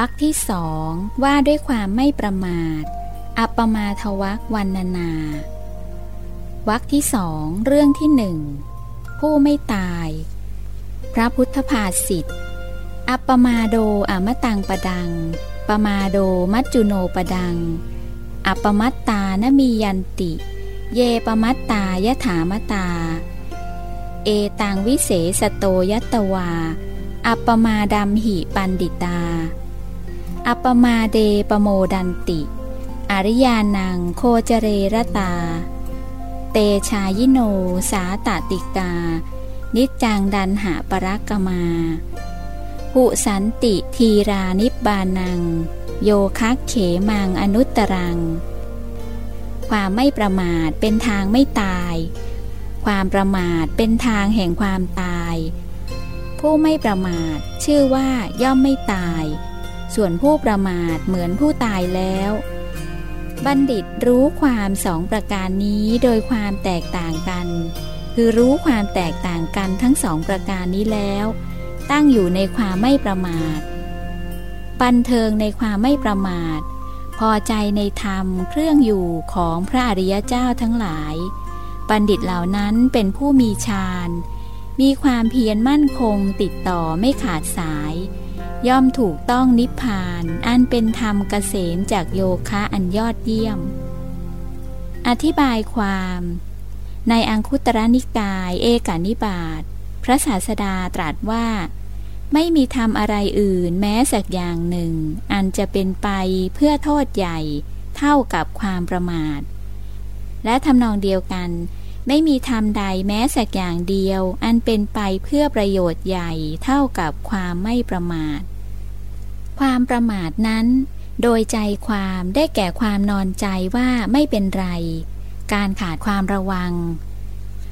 วรรคที่สองว่าด้วยความไม่ประมาท อัปปมาทวักวันนานาวรรคที่สองเรื่องที่หนึ่งผู้ไม่ตาย พระพุทธภาษิทตอัปปมาโดอมตังปดัง ปมาโดมัจจุโนปดัง อัปปมัตตานมียันติ เยปมัตตายถามตา เอตังวิเศสโตยัตวา อัปปมาดัมหิปันดิตา อัปปมาเดปโมดันติ อริยานังโคจเรรตา เตชายิโนสาตติกา นิจจังดันหาปรักกมาหุสันติทีรานิบานัง โยคักเขมังอนุตรัง ความไม่ประมาทเป็นทางไม่ตาย ความประมาทเป็นทางแห่งความตาย ผู้ไม่ประมาทชื่อว่าย่อมไม่ตาย ส่วนผู้ประมาทเหมือนผู้ตายแล้ว บัณฑิตรู้ความสองประการนี้โดยความแตกต่างกัน คือรู้ความแตกต่างกันทั้งสองประการนี้แล้ว ตั้งอยู่ในความไม่ประมาท บันเทิงในความไม่ประมาท พอใจในธรรมเครื่องอยู่ของพระอริยเจ้าทั้งหลาย บัณฑิตเหล่านั้นเป็นผู้มีฌานมีความเพียรมั่นคงติดต่อไม่ขาดสาย ย่อมถูกต้องนิพพาน อันเป็นธรรมเกษมจากโยคะอันยอดเยี่ยม อธิบายความ ในอังคุตรนิกาย เอกานิบาตพระศาสดาตรัสว่า ไม่มีทำอะไรอื่นแม้สักอย่างหนึ่ง อันจะเป็นไปเพื่อโทษใหญ่เท่ากับความประมาท และทำนองเดียวกัน ไม่มีทำใดแม้สักอย่างเดียว อันเป็นไปเพื่อประโยชน์ใหญ่เท่ากับความไม่ประมาท ความประมาทนั้น โดยใจความได้แก่ความนอนใจว่าไม่เป็นไร การขาดความระวัง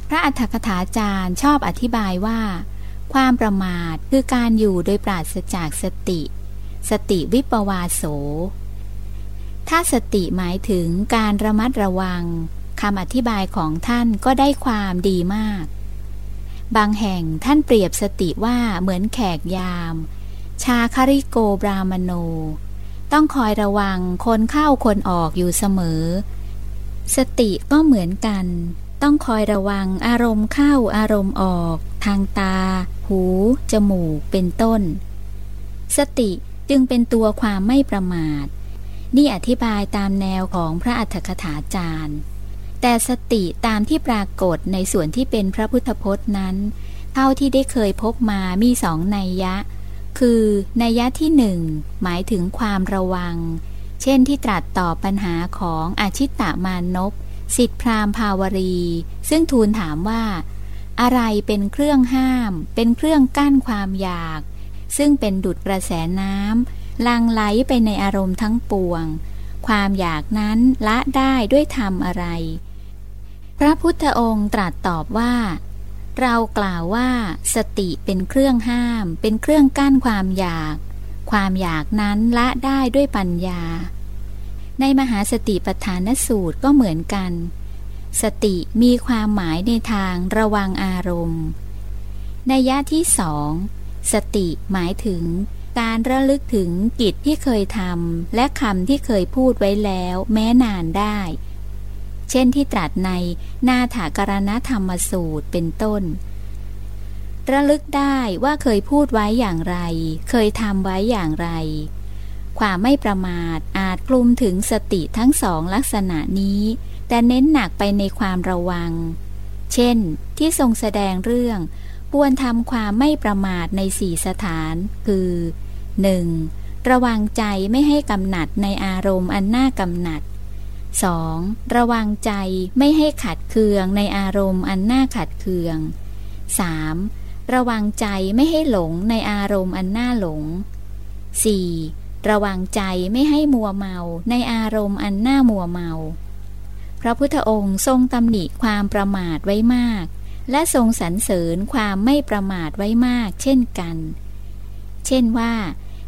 พระอัฏฐกถาจารย์ชอบอธิบายว่า ความประมาทคือการอยู่โดยปราศจากสติ สติวิปวาโส ถ้าสติหมายถึงการระมัดระวัง คำอธิบายของท่านก็ได้ความดีมาก บางแห่งท่านเปรียบสติว่าเหมือนแขกยาม ชาคาริโกบรามโน ต้องคอยระวังคนเข้าคนออกอยู่เสมอ สติก็เหมือนกัน ต้องคอยระวังอารมณ์เข้าอารมณ์ออก ทางตา หู จมูก เป็นต้น สติจึงเป็นตัวความไม่ประมาท นี่อธิบายตามแนวของพระอัฏฐกถาจารย์ แต่สติตามที่ปรากฏในส่วนที่เป็นพระพุทธพจน์นั้น เท่าที่ได้เคยพบมามีสองนัยยะ คือนัยยะที่หนึ่งหมายถึงความระวัง เช่นที่ตรัสตอบปัญหาของอาชิตตามานพสิทธิพรามภาวรี ซึ่งทูลถามว่า อะไรเป็นเครื่องห้าม เป็นเครื่องกั้นความอยาก ซึ่งเป็นดุดกระแสน้ำลังไหลไปในอารมณ์ทั้งปวง ความอยากนั้นละได้ด้วยธรรมอะไร พระพุทธองค์ตรัสตอบว่า เรากล่าวว่าสติเป็นเครื่องห้าม เป็นเครื่องกั้นความอยาก ความอยากนั้นละได้ด้วยปัญญา ในมหาสติปัฏฐานสูตรก็เหมือนกัน สติมีความหมายในทางระวังอารมณ์ในยยะที่สองสติหมายถึงการระลึกถึงกิจที่เคยทำและคำที่เคยพูดไว้แล้ว แม้นานได้ เช่นที่ตรัสในนาถากรณธรรมสูตรเป็นต้น ระลึกได้ว่าเคยพูดไว้อย่างไร เคยทำไว้อย่างไร ความไม่ประมาทอาจกลุ่มถึงสติทั้งสองลักษณะนี้ แต่เน้นหนักไปในความระวัง เช่น ที่ทรงแสดงเรื่องปวนทำความไม่ประมาทในสี่สถาน คือ 1. ระวังใจไม่ให้กำหนัดในอารมณ์อันน่ากำหนัด 2. ระวังใจไม่ให้ขัดเคืองในอารมณ์อันน่าขัดเคือง 3. ระวังใจไม่ให้หลงในอารมณ์อันน่าหลง 4. ระวังใจไม่ให้มัวเมาในอารมณ์อันน่ามัวเมา พระพุทธองค์ทรงตำหนิความประมาทไว้มาก และทรงสรรเสริญความไม่ประมาทไว้มาก เช่นกัน เช่นว่า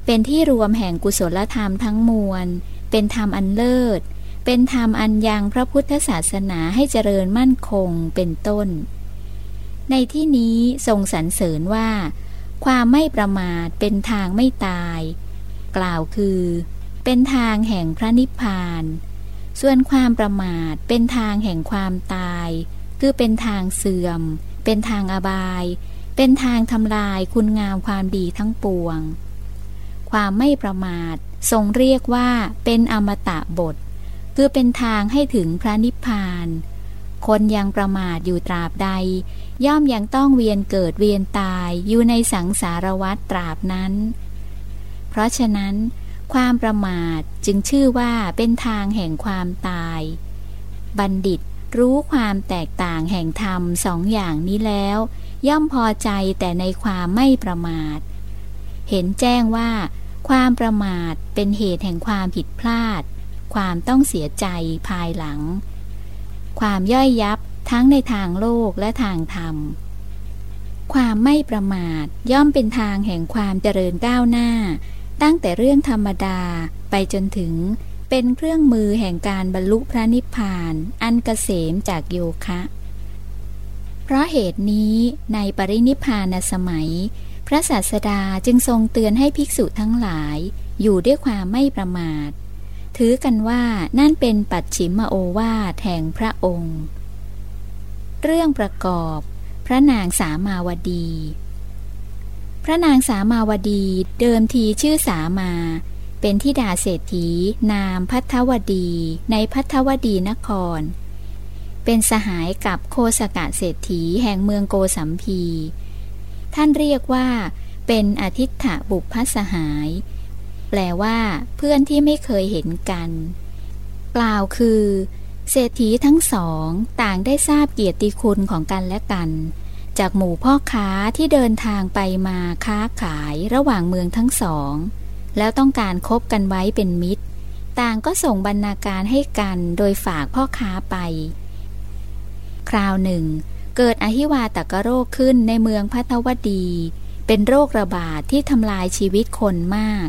เป็นที่รวมแห่งกุศลธรรมทั้งมวล เป็นธรรมอันเลิศ เป็นธรรมอันยังพระพุทธศาสนาให้เจริญมั่นคงเป็นต้น ในที่นี้ทรงสรรเสริญว่า ความไม่ประมาทเป็นทางไม่ตาย กล่าวคือ เป็นทางแห่งพระนิพพาน ส่วนความประมาทเป็นทางแห่งความตาย คือเป็นทางเสื่อม เป็นทางอบาย เป็นทางทำลายคุณงามความดีทั้งปวง ความไม่ประมาททรงเรียกว่าเป็นอมตะบท คือเป็นทางให้ถึงพระนิพพาน คนยังประมาทอยู่ตราบใด ย่อมยังต้องเวียนเกิดเวียนตายอยู่ในสังสารวัฏตราบนั้น เพราะฉะนั้น ความประมาทจึงชื่อว่าเป็นทางแห่งความตาย บัณฑิตรู้ความแตกต่างแห่งธรรมสองอย่างนี้แล้ว ย่อมพอใจแต่ในความไม่ประมาท เห็นแจ้งว่า ความประมาทเป็นเหตุแห่งความผิดพลาด ความต้องเสียใจภายหลัง ความย่อยยับทั้งในทางโลกและทางธรรม ความไม่ประมาทย่อมเป็นทางแห่งความเจริญก้าวหน้า ตั้งแต่เรื่องธรรมดาไปจนถึงเป็นเครื่องมือแห่งการบรรลุพระนิพพาน อันกเกษมจากโยคะ เพราะเหตุนี้ในปรินิพพานสมัย พระศาสดาจึงทรงเตือนให้ภิกษุทั้งหลาย อยู่ด้วยความไม่ประมาท ถือกันว่านั่นเป็นปัจฉิมโอวาทแห่งพระองค์ เรื่องประกอบ พระนางสามาวดี พระนางสามาวดีเดิมทีชื่อสามา เป็นทิดาเศรษฐี นามพัทวดีในพัทวดีนคร เป็นสหายกับโคสกะเศรษฐีแห่งเมืองโกสัมพี ท่านเรียกว่า เป็นอธิษฐบุพสหาย แปลว่า เพื่อนที่ไม่เคยเห็นกัน กล่าวคือ เศรษฐีทั้งสองต่างได้ทราบเกียรติคุณของกันและกัน จากหมู่พ่อค้าที่เดินทางไปมาค้าขายระหว่างเมืองทั้งสอง แล้วต้องการคบกันไว้เป็นมิตร ต่างก็ส่งบรรณาการให้กันโดยฝากพ่อค้าไป คราวหนึ่ง เกิดอหิวาตกโรคขึ้นในเมืองพัทวดีเป็นโรคระบาดทที่ทำลายชีวิตคนมาก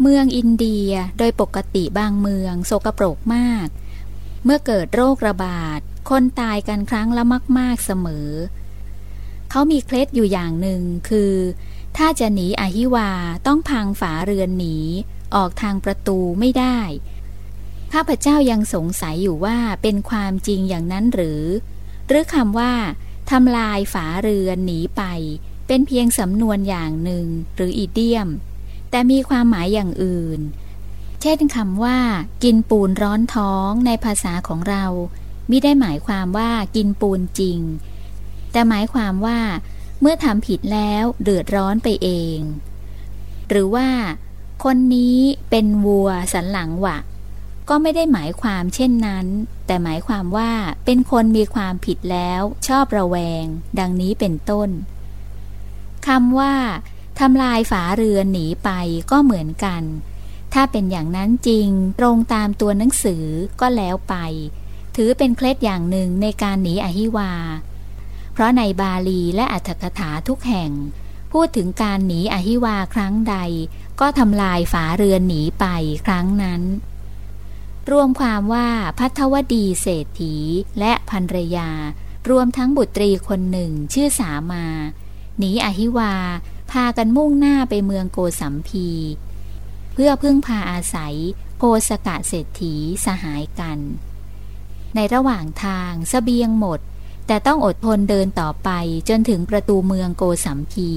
เมืองอินเดียโดยปกติบางเมืองโศกปรกมาก เมื่อเกิดโรคระบาด คนตายกันครั้งละมาก ๆเสมอ เขามีเคล็ดอยู่อย่างหนึ่งคือ ถ้าจะหนีอหิวาต้องพังฝาเรือนหนี ออกทางประตูไม่ได้ ข้าพเจ้ายังสงสัยอยู่ว่าเป็นความจริงอย่างนั้นหรือ หรือคำว่าทำลายฝาเรือนหนีไป เป็นเพียงสำนวนอย่างหนึ่งหรืออีเดียม แต่มีความหมายอย่างอื่น เช่นคำว่า กินปูนร้อนท้องในภาษาของเราไม่ได้หมายความว่ากินปูนจริง แต่หมายความว่า เมื่อทำผิดแล้วเดือดร้อนไปเอง หรือว่า คนนี้เป็นวัวสันหลังหวะ ก็ไม่ได้หมายความเช่นนั้น แต่หมายความว่าเป็นคนมีความผิดแล้ว ชอบระแวง ดังนี้เป็นต้นคำว่า ทำลายฝาเรือนหนีไปก็เหมือนกัน ถ้าเป็นอย่างนั้นจริงตรงตามตัวหนังสือก็แล้วไป ถือเป็นเคล็ดอย่างหนึ่งในการหนีอหิวา เพราะในบาลีและอัตถกถาทุกแห่ง พูดถึงการหนีอหิวาครั้งใด ก็ทำลายฝาเรือนหนีไปครั้งนั้นรวมความว่าพัทวดีเศรษฐีและภรรยา รวมทั้งบุตรีคนหนึ่งชื่อสามา หนีอหิวา พากันมุ่งหน้าไปเมืองโกสัมพี เพื่อพึ่งพาอาศัยโพสกะเศรษฐีสหายกัน ในระหว่างทางสเสบียงหมด แต่ต้องอดทนเดินต่อไปจนถึงประตูเมืองโกสัมพี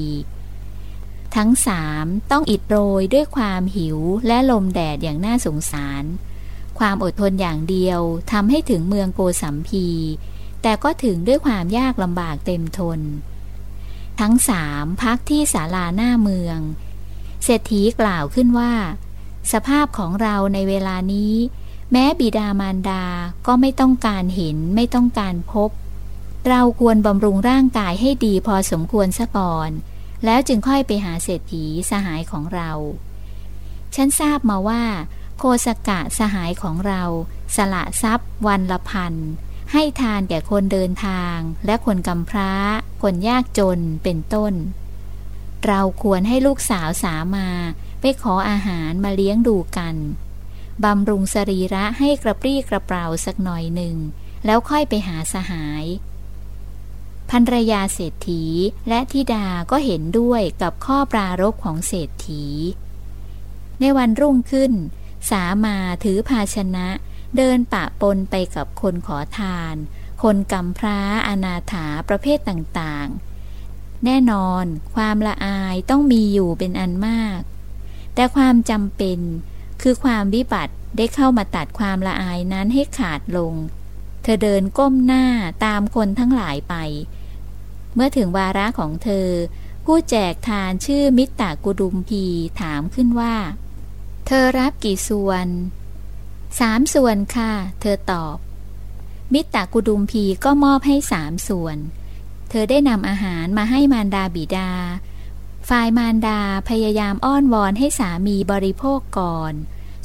ทั้งสามต้องอิดโรยด้วยความหิวและลมแดดอย่างน่าสงสาร ความอดทนอย่างเดียวทำให้ถึงเมืองโกสัมพี แต่ก็ถึงด้วยความยากลำบากเต็มทน ทั้งสามพักที่ศาลาหน้าเมือง เศรษฐีกล่าวขึ้นว่า สภาพของเราในเวลานี้ แม้บิดามารดาก็ไม่ต้องการเห็นไม่ต้องการพบ เราควรบำรุงร่างกายให้ดีพอสมควรซะก่อน แล้วจึงค่อยไปหาเศรษฐีสหายของเรา ฉันทราบมาว่า โคสกะสหายของเรา สละทรัพย์วันละพัน ให้ทานแก่คนเดินทาง และคนกำพร้า คนยากจนเป็นต้น เราควรให้ลูกสาวสามาไปขออาหารมาเลี้ยงดูกันบำรุงสรีระให้กระปรี้กระเปร่าสักหน่อยหนึ่ง แล้วค่อยไปหาสหายภรรยาเศรษฐีและธิดาก็เห็นด้วยกับข้อปรารบของเศรษฐี ในวันรุ่งขึ้น สามาถือภาชนะ เดินปะปนไปกับคนขอทาน คนกำพร้าอนาถาประเภทต่างๆ แน่นอนความละอายต้องมีอยู่เป็นอันมาก แต่ความจำเป็นคือความวิบัติได้เข้ามาตัดความละอายนั้นให้ขาดลง เธอเดินก้มหน้าตามคนทั้งหลายไป เมื่อถึงวาระของเธอ ผู้แจกทานชื่อมิตรกุดุมพีถามขึ้นว่า เธอรับกี่ส่วน สามส่วนค่ะ เธอตอบ มิตรกุดุมพีก็มอบให้สามส่วน เธอได้นำอาหารมาให้มารดาบิดา ฝ่ายมารดาพยายามอ้อนวอนให้สามีบริโภคก่อน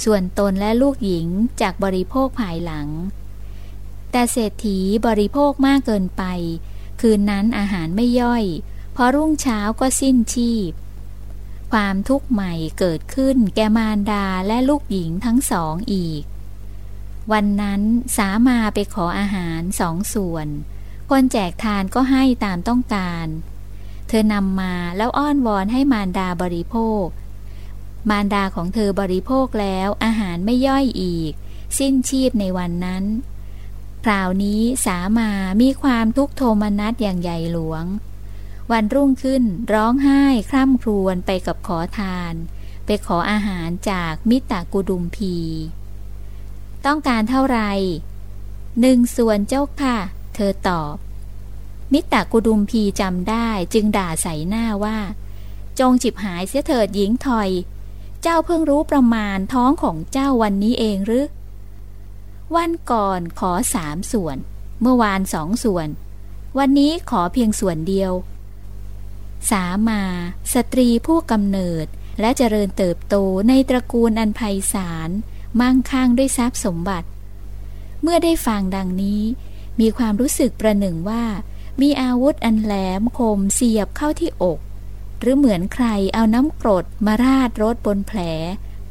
ส่วนตนและลูกหญิงจากบริโภคภายหลัง แต่เศรษฐีบริโภคมากเกินไป คืนนั้นอาหารไม่ย่อยพอรุ่งเช้าก็สิ้นชีพ ความทุกข์ใหม่เกิดขึ้นแกมารดาและลูกหญิงทั้งสองอีก วันนั้นสามาไปขออาหารสองส่วน คนแจกทานก็ให้ตามต้องการ เธอนำมาแล้วอ้อนวอนให้มารดาบริโภค มารดาของเธอบริโภคแล้วอาหารไม่ย่อยอีก สิ้นชีพในวันนั้นคราวนี้สามามีความทุกโทมนัสอย่างใหญ่หลวง วันรุ่งขึ้นร้องไห้คร่ำครวญไปกับขอทาน ไปขออาหารจากมิตรกุดุมพี ต้องการเท่าไรหนึ่งส่วนเจ้าค่ะ เธอตอบ มิตรกุดุมพีจำได้จึงด่าใส่หน้าว่า จงจิบหายเสียเถิดหญิงถอย เจ้าเพิ่งรู้ประมาณท้องของเจ้าวันนี้เองหรือ วันก่อนขอสามส่วน เมื่อวานสองส่วน วันนี้ขอเพียงส่วนเดียว สามา สตรีผู้กำเนิดและเจริญเติบโตในตระกูลอันไพศาล มั่งคั่งด้วยทรัพย์สมบัติ เมื่อได้ฟังดังนี้ มีความรู้สึกประหนึ่งว่า มีอาวุธอันแหลมคมเสียบเข้าที่อก หรือเหมือนใครเอาน้ำกรดมาราดรถบนแผล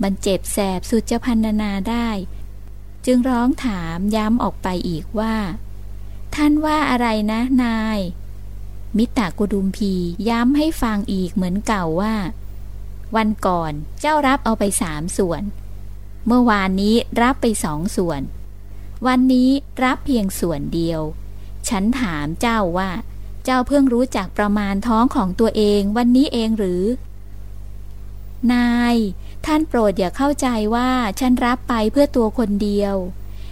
มันเจ็บแสบสุดจะพันนาได้ จึงร้องถามย้ำออกไปอีกว่า ท่านว่าอะไรนะนาย มิตรกุดุมพีย้ำให้ฟังอีกเหมือนเก่าว่าวันก่อนเจ้ารับเอาไปสามส่วน เมื่อวานนี้รับไปสองส่วน วันนี้รับเพียงส่วนเดียว ฉันถามเจ้าว่า เจ้าเพิ่งรู้จักประมาณท้องของตัวเองวันนี้เองหรือ นาย ท่านโปรดอย่าเข้าใจว่าฉันรับไปเพื่อตัวคนเดียว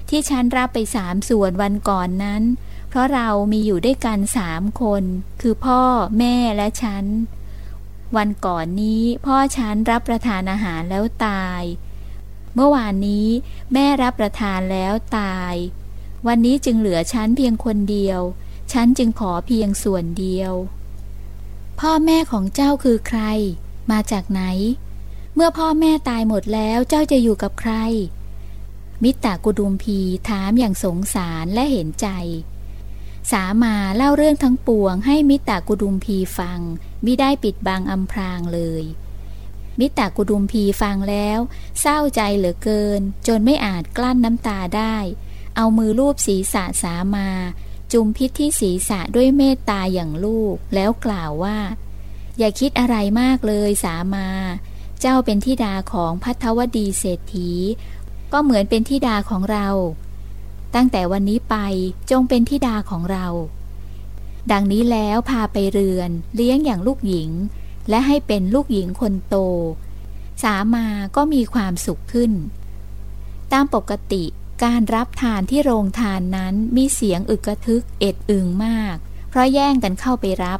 ที่ฉันรับไปสามส่วนวันก่อนนั้น เพราะเรามีอยู่ด้วยกันสามคน คือพ่อแม่และฉัน วันก่อนนี้พ่อฉันรับประทานอาหารแล้วตาย เมื่อวานนี้แม่รับประทานแล้วตาย วันนี้จึงเหลือฉันเพียงคนเดียว ฉันจึงขอเพียงส่วนเดียว พ่อแม่ของเจ้าคือใคร มาจากไหน เมื่อพ่อแม่ตายหมดแล้วเจ้าจะอยู่กับใคร มิตรกุดุมพีถามอย่างสงสารและเห็นใจ สามาเล่าเรื่องทั้งปวงให้มิตรกุดุมพีฟัง มิได้ปิดบังอำพรางเลย มิตรกุดุมพีฟังแล้ว เศร้าใจเหลือเกิน จนไม่อาจกลั้นน้ำตาได้ เอามือลูบศีรษะสามา จุมพิษที่ศีรษะด้วยเมตตาอย่างลูก แล้วกล่าวว่า อย่าคิดอะไรมากเลยสามา เจ้าเป็นทิดาของพัทวดีเศรษฐี ก็เหมือนเป็นทิดาของเรา ตั้งแต่วันนี้ไปจงเป็นทิดาของเรา ดังนี้แล้วพาไปเรือน เลี้ยงอย่างลูกหญิง และให้เป็นลูกหญิงคนโต สามาก็มีความสุขขึ้น ตามปกติการรับทานที่โรงทานนั้นมีเสียงอึกกระทึกเอ็ดอึงมาก เพราะแย่งกันเข้าไปรับ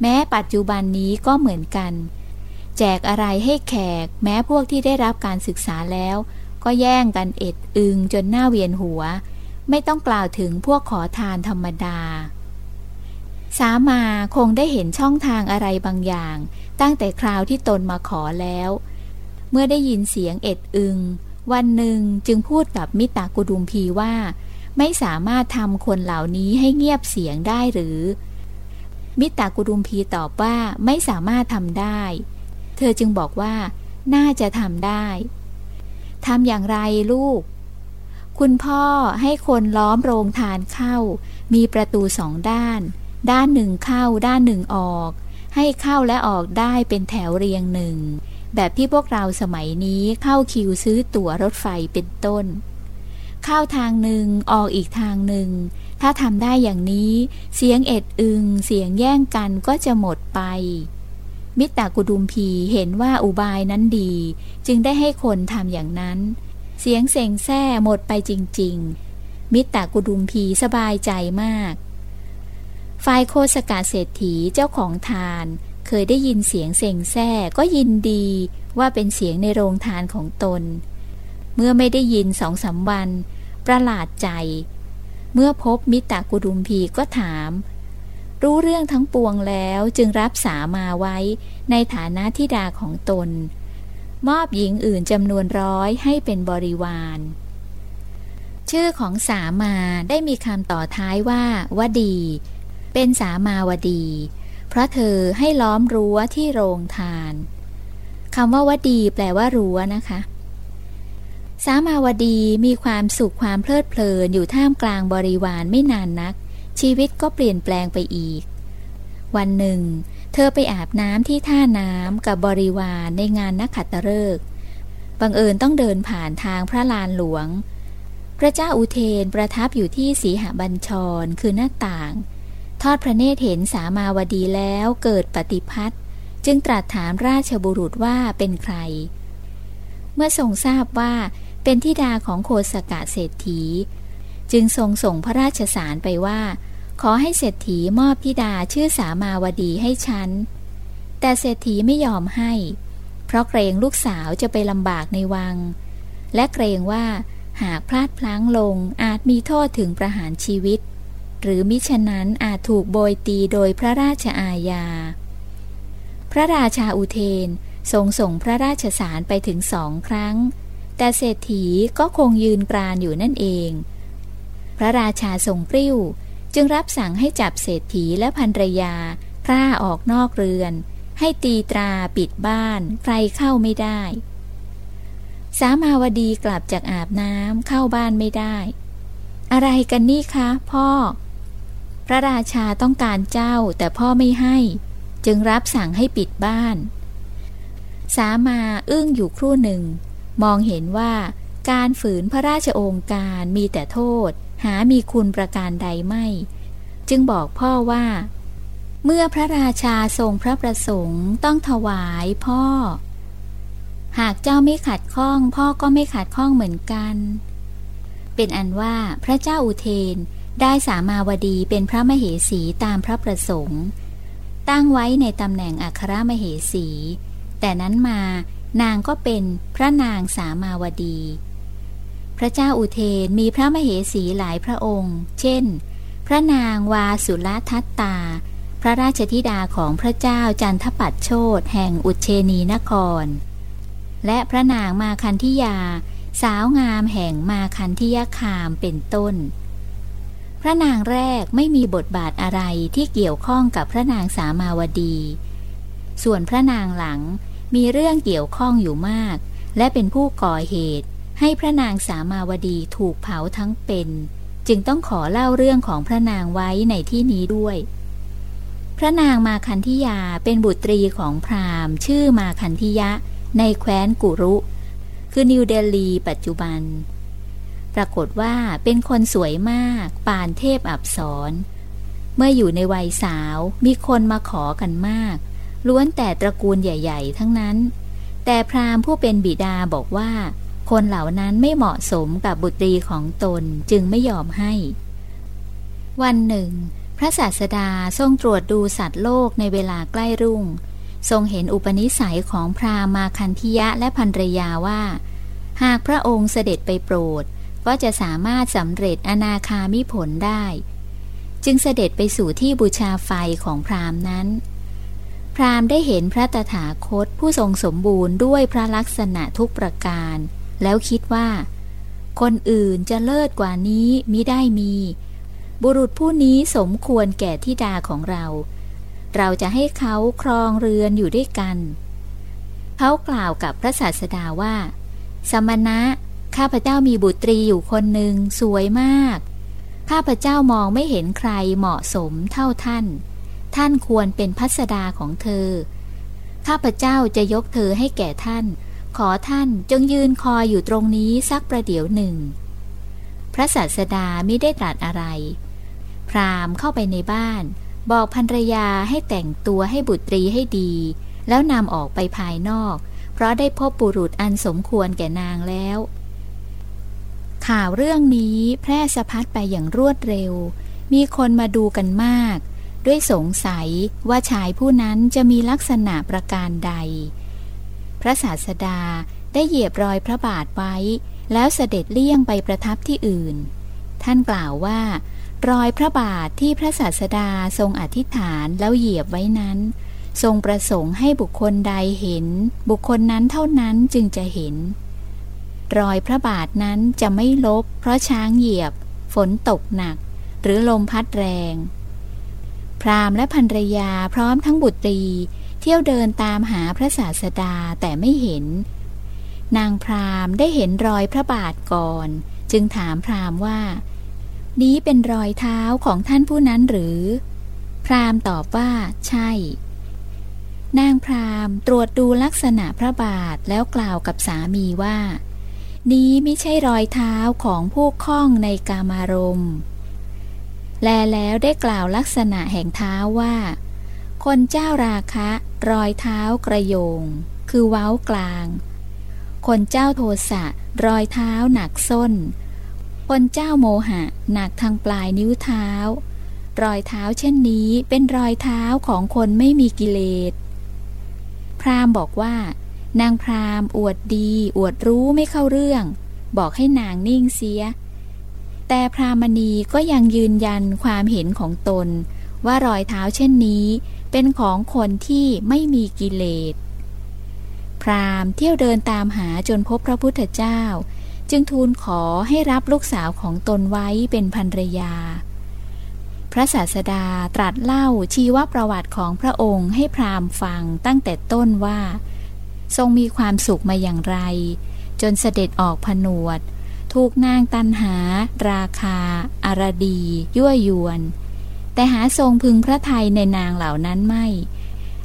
แม้ปัจจุบันนี้ก็เหมือนกัน แจกอะไรให้แขก แม้พวกที่ได้รับการศึกษาแล้ว ก็แย่งกันเอ็ดอึงจนหน้าเวียนหัว ไม่ต้องกล่าวถึงพวกขอทานธรรมดา สามาคงได้เห็นช่องทางอะไรบางอย่าง ตั้งแต่คราวที่ตนมาขอแล้ว เมื่อได้ยินเสียงเอ็ดอึง วันหนึ่งจึงพูดกับมิตากุดุมพีว่า ไม่สามารถทำคนเหล่านี้ให้เงียบเสียงได้หรือ มิตากุดุมพีตอบว่าไม่สามารถทำได้ เธอจึงบอกว่า น่าจะทำได้ทำอย่างไรลูก คุณพ่อให้คนล้อมโรงทานเข้า มีประตูสองด้าน ด้านหนึ่งเข้าด้านหนึ่งออก ให้เข้าและออกได้เป็นแถวเรียงหนึ่ง แบบที่พวกเราสมัยนี้เข้าคิวซื้อตั๋วรถไฟเป็นต้น เข้าทางหนึ่งออกอีกทางหนึ่ง ถ้าทำได้อย่างนี้ เสียงเอ็ดอึง เสียงแย่งกันก็จะหมดไป มิตรกุดุมพีเห็นว่าอุบายนั้นดี จึงได้ให้คนทำอย่างนั้น เสียงเสงแซ่หมดไปจริง ๆ มิตรกุดุมพีสบายใจมาก ฝ่ายโคสกาเศรษฐีเจ้าของทาน เคยได้ยินเสียงเซ็งแซ่ก็ยินดีว่าเป็นเสียงในโรงทานของตน เมื่อไม่ได้ยินสองสาวัน ประหลาดใจ เมื่อพบมิตรกุดุมพีก็ถาม รู้เรื่องทั้งปวงแล้วจึงรับสามาไว้ในฐานะทิดาของตน มอบหญิงอื่นจำนวนร้อยให้เป็นบริวารชื่อของสามาได้มีคำต่อท้ายว่า วดี เป็นสามาวดี เพราะเธอให้ล้อมรั้วที่โรงทานคำว่าวดีแปลว่ารั้วนะคะ สามาวดีมีความสุขความเพลิดเพลินอยู่ท่ามกลางบริวารไม่นานนัก ชีวิตก็เปลี่ยนแปลงไปอีก วันหนึ่ง เธอไปอาบน้ำที่ท่าน้ำกับบริวารในงานนักขัตฤกษ์บังเอิญต้องเดินผ่านทางพระลานหลวง พระเจ้าอุเทนประทับอยู่ที่สีหบัญชรคือหน้าต่าง ทอดพระเนตรเห็นสามาวดีแล้วเกิดปฏิพัทธ์จึงตรัสถามราชบุรุษว่าเป็นใคร เมื่อทรงทราบว่าเป็นทิดาของโคสกะเศรษฐี จึงทรงส่งพระราชสารไปว่า ขอให้เศรษฐีมอบทิดาชื่อสามาวดีให้ฉัน แต่เศรษฐีไม่ยอมให้ เพราะเกรงลูกสาวจะไปลำบากในวัง และเกรงว่าหากพลาดพลั้งลงอาจมีโทษถึงประหารชีวิต หรือมิฉะนั้นอาจถูกโบยตีโดยพระราชอาญา พระราชาอุเทนทรงส่งพระราชสารไปถึงสองครั้ง แต่เศรษฐีก็คงยืนกรานอยู่นั่นเอง พระราชาทรงกริ้ว จึงรับสั่งให้จับเศรษฐีและภรรยาพร่าออกนอกเรือน ให้ตีตราปิดบ้าน ใครเข้าไม่ได้ สามาวดีกลับจากอาบน้ำเข้าบ้านไม่ได้ อะไรกันนี่คะ พ่อ พระราชาต้องการเจ้าแต่พ่อไม่ให้ จึงรับสั่งให้ปิดบ้าน สามาอึ้งอยู่ครู่หนึ่ง มองเห็นว่าการฝืนพระราชโองการมีแต่โทษ หามีคุณประการใดไม่ จึงบอกพ่อว่า เมื่อพระราชาทรงพระประสงค์ต้องถวายพ่อ หากเจ้าไม่ขัดข้อง พ่อก็ไม่ขัดข้องเหมือนกัน เป็นอันว่าพระเจ้าอุเทน ได้สามาวดีเป็นพระมเหสีตามพระประสงค์ ตั้งไว้ในตำแหน่งอัครมเหสี แต่นั้นมานางก็เป็นพระนางสามาวดี พระเจ้าอุเทนมีพระมเหสีหลายพระองค์ เช่น พระนางวาสุลทัตตา พระราชธิดาของพระเจ้าจันทปัตโชดแห่งอุเชนีนคร และพระนางมาคันธิยา สาวงามแห่งมาคันธิยคามเป็นต้น พระนางแรกไม่มีบทบาทอะไรที่เกี่ยวข้องกับพระนางสามาวดี ส่วนพระนางหลังมีเรื่องเกี่ยวข้องอยู่มาก และเป็นผู้ก่อเหตุ ให้พระนางสามาวดีถูกเผาทั้งเป็น จึงต้องขอเล่าเรื่องของพระนางไว้ในที่นี้ด้วย พระนางมาคันธิยาเป็นบุตรีของพราหมณ์ ชื่อมาคันธิยะในแคว้นกุรุ คือนิวเดลีปัจจุบัน ปรากฏว่าเป็นคนสวยมาก ปานเทพอับสรเมื่ออยู่ในวัยสาวมีคนมาขอกันมาก ล้วนแต่ตระกูลใหญ่ ๆ ทั้งนั้น แต่พราหมณ์ผู้เป็นบิดาบอกว่า คนเหล่านั้นไม่เหมาะสมกับบุตรีของตนจึงไม่ยอมให้ วันหนึ่ง พระศาสดาทรงตรวจดูสัตว์โลกในเวลาใกล้รุ่ง ทรงเห็นอุปนิสัยของพราหมาคันธิยะและภรรยาว่า หากพระองค์เสด็จไปโปรด ก็จะสามารถสำเร็จอนาคามิผลได้ จึงเสด็จไปสู่ที่บูชาไฟของพราหมณ์นั้น พราหมณ์ได้เห็นพระตถาคตผู้ทรงสมบูรณ์ด้วยพระลักษณะทุกประการ แล้วคิดว่า คนอื่นจะเลิศกว่านี้มิได้มี บุรุษผู้นี้สมควรแก่ทิดาของเรา เราจะให้เขาครองเรือนอยู่ด้วยกันเขากล่าวกับพระศาสดาว่า สมณะ ข้าพเจ้ามีบุตรีอยู่คนหนึ่งสวยมาก ข้าพเจ้ามองไม่เห็นใครเหมาะสมเท่าท่าน ท่านควรเป็นพัสดาของเธอ ข้าพเจ้าจะยกเธอให้แก่ท่าน ขอท่านจงยืนคอยอยู่ตรงนี้สักประเดี๋ยวหนึ่ง พระศาสดาไม่ได้ตรัสอะไร พรามเข้าไปในบ้าน บอกภรรยาให้แต่งตัวให้บุตรีให้ดี แล้วนำออกไปภายนอก เพราะได้พบบุรุษอันสมควรแก่นางแล้ว ข่าวเรื่องนี้แพร่สะพัดไปอย่างรวดเร็ว มีคนมาดูกันมาก ด้วยสงสัยว่าชายผู้นั้นจะมีลักษณะประการใด พระศาสดาได้เหยียบรอยพระบาทไว้ แล้วเสด็จเลี่ยงไปประทับที่อื่น ท่านกล่าวว่า รอยพระบาทที่พระศาสดาทรงอธิษฐานแล้วเหยียบไว้นั้น ทรงประสงค์ให้บุคคลใดเห็น บุคคลนั้นเท่านั้นจึงจะเห็น รอยพระบาทนั้นจะไม่ลบ เพราะช้างเหยียบ ฝนตกหนัก หรือลมพัดแรง พราหมณ์และภรรยาพร้อมทั้งบุตรี เที่ยวเดินตามหาพระศาสดาแต่ไม่เห็น นางพราหมณ์ได้เห็นรอยพระบาทก่อน จึงถามพราหมณ์ว่า นี้เป็นรอยเท้าของท่านผู้นั้นหรือ พราหมณ์ตอบว่า ใช่นางพราหมณ์ตรวจดูลักษณะพระบาทแล้วกล่าวกับสามีว่า นี้ไม่ใช่รอยเท้าของผู้คล้องในกามารมณ์ แลแล้วได้กล่าวลักษณะแห่งเท้าว่า คนเจ้าราคะ รอยเท้ากระโยง คือเว้ากลาง คนเจ้าโทสะรอยเท้าหนักส้น คนเจ้าโมหะหนักทางปลายนิ้วเท้า รอยเท้าเช่นนี้เป็นรอยเท้าของคนไม่มีกิเลส พรามบอกว่า นางพรามอวดดี อวดรู้ไม่เข้าเรื่อง บอกให้นางนิ่งเสีย แต่พรามณีก็ยังยืนยันความเห็นของตน ว่ารอยเท้าเช่นนี้เป็นของคนที่ไม่มีกิเลส พรามเที่ยวเดินตามหาจนพบพระพุทธเจ้า จึงทูลขอให้รับลูกสาวของตนไว้เป็นภรรยา พระศาสดาตรัสเล่าชีวประวัติของพระองค์ให้พรามฟังตั้งแต่ต้นว่า ทรงมีความสุขมาอย่างไร จนเสด็จออกผนวด ถูกนางตันหา ราคา อารดี ยั่วยวน แต่หาทรงพึงพระไทยในนางเหล่านั้นไม่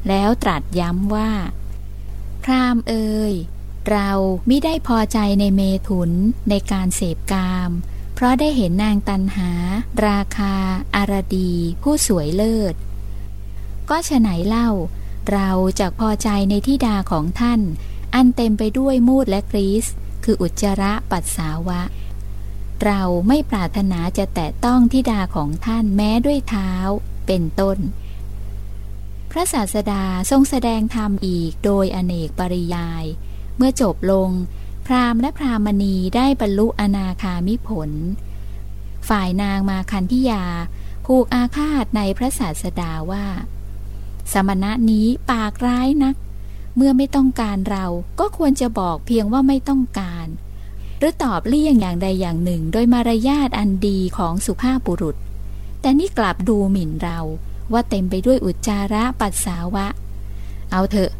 แล้วตรัสย้ำว่า พรามเอ่ยเราไม่ได้พอใจในเมถุนในการเสพกาม เพราะได้เห็นนางตันหา ราคา อารดี ผู้สวยเลิศ ก็ฉไหนเล่า เราจากพอใจในที่ดาของท่าน อันเต็มไปด้วยมูดและกรีซคืออุจจาระปัสสาวะ เราไม่ปรารถนาจะแตะต้องทิดาของท่านแม้ด้วยเท้า เป็นต้น พระศาสดาทรงแสดงธรรมอีกโดยอเนกปริยาย เมื่อจบลง พราหมณ์และพรามณีได้บรรลุอนาคามิผล ฝ่ายนางมาคันธิยาผูกอาฆาตในพระศาสดาว่า สมณะนี้ปากร้ายนัก เมื่อไม่ต้องการเราก็ควรจะบอกเพียงว่าไม่ต้องการ หรือตอบเลี่ยงอย่างใดอย่างหนึ่ง โดยมารยาทอันดีของสุภาพบุรุษ แต่นี่กลับดูหมิ่นเราว่าเต็มไปด้วยอุจจาระปัสสาวะ เอาเถอะ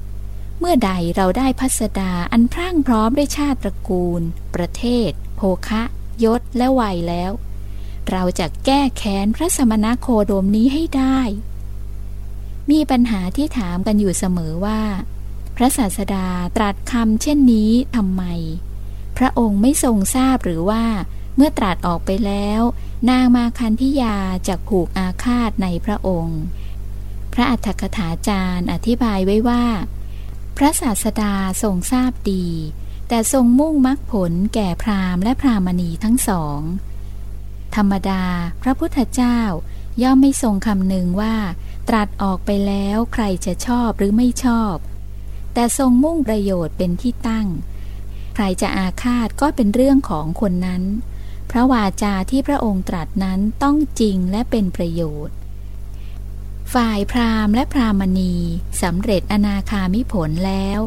เมื่อใดเราได้พัสดาอันพรั่งพร้อมด้วยชาติตระกูล ประเทศ โภคะ ยศและวัยแล้ว เราจะแก้แค้นพระสมณโคโดมนี้ให้ได้ มีปัญหาที่ถามกันอยู่เสมอว่า พระศาสดาตรัสคำเช่นนี้ทำไม พระองค์ไม่ทรงทราบหรือว่า เมื่อตรัสออกไปแล้ว นางมาคันธิยาจะผูกอาฆาตในพระองค์ พระอัฏฐกถาจารย์อธิบายไว้ว่า พระศาสดาทรงทราบดี แต่ทรงมุ่งมรรคผลแก่พราหมณ์และพรามณีทั้งสอง ธรรมดาพระพุทธเจ้า ย่อมไม่ทรงคำหนึ่งว่า ตรัสออกไปแล้วใครจะชอบหรือไม่ชอบ แต่ทรงมุ่งประโยชน์เป็นที่ตั้ง ใครจะอาฆาตก็เป็นเรื่องของคนนั้น พระวาจาที่พระองค์ตรัสนั้นต้องจริงและเป็นประโยชน์ ฝ่ายพราหมณ์และพรามณีสำเร็จอนาคามิผลแล้ว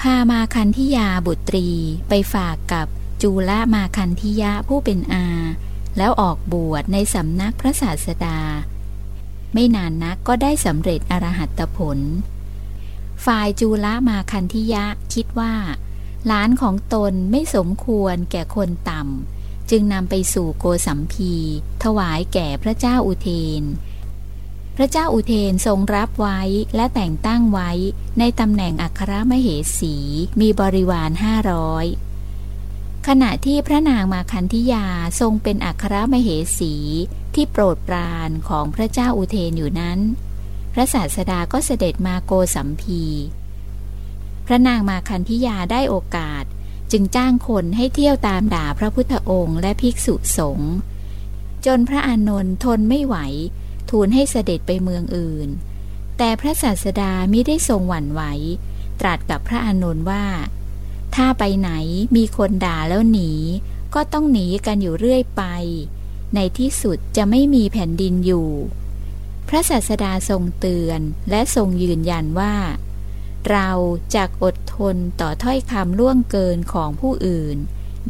พามาคันธิยาบุตรีไปฝากกับจูลมาคันธิยะผู้เป็นอา แล้วออกบวชในสำนักพระศาสดา ไม่นานนักก็ได้สำเร็จอรหัตผล ฝ่ายจูละมาคันธิยะคิดว่า หลานของตนไม่สมควรแก่คนต่ำ จึงนำไปสู่โกสัมพี ถวายแก่พระเจ้าอุเทนพพระเจ้าอุเทนทรงรับไว้และแต่งตั้งไว้ในตำแหน่งอัครมเหสีมีบริวารห้าร้อย ขณะที่พระนางมาคันธิยาทรงเป็นอัครมเหสีที่โปรดปรานของพระเจ้าอุเทนอยู่นั้น พระศาสดาก็เสด็จมาโกสัมพี พระนางมาคันธิยาได้โอกาสจึงจ้างคนให้เที่ยวตามด่าพระพุทธองค์และภิกษุสงฆ์จนพระอานนท์ทนไม่ไหว ทูลให้เสด็จไปเมืองอื่น แต่พระศาสดามิได้ทรงหวั่นไหว ตรัสกับพระอานนท์ว่า ถ้าไปไหนมีคนด่าแล้วหนี ก็ต้องหนีกันอยู่เรื่อยไป ในที่สุดจะไม่มีแผ่นดินอยู่ พระศาสดาทรงเตือนและทรงยืนยันว่า เราจากอดทนต่อถ้อยคำล่วงเกินของผู้อื่น